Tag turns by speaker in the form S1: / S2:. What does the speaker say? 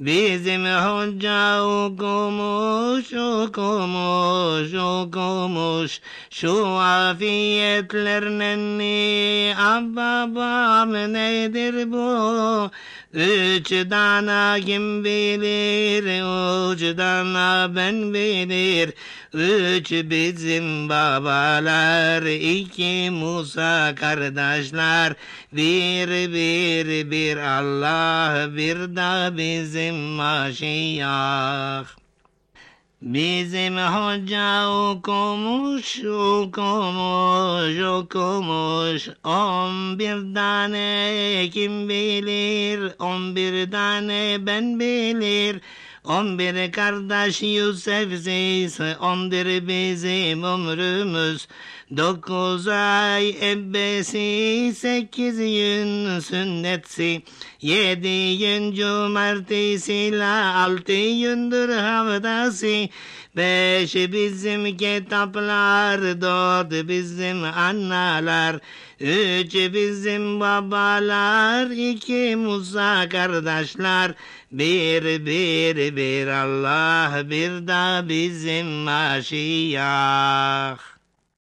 S1: Bizim hoca okumuş, okumuş, okumuş. Şu afiyetlerinin babam nedir bu? Üç tane kim bilir, üç tane ben bilir. Üç bizim babalar, iki Musa kardeşler. Bir, bir, bir Allah, bir de bizim Maşiyah. Bizim hoca okumuş, okumuş, okumuş. On bir tane kim bilir, on bir tane ben bilir. On bir kardeş Yusuf'siz, on bir bizim ömrümüz. Dokuz ay ebbesi, sekiz gün sünnetsi. Yedi gün cumartesiyle, altı gündür haftası. Beş bizim kitaplar, dört bizim anneler. Üç bizim babalar, iki Musa kardeşler. Bir, bir, bir Allah, bir de bizim Maşiyah.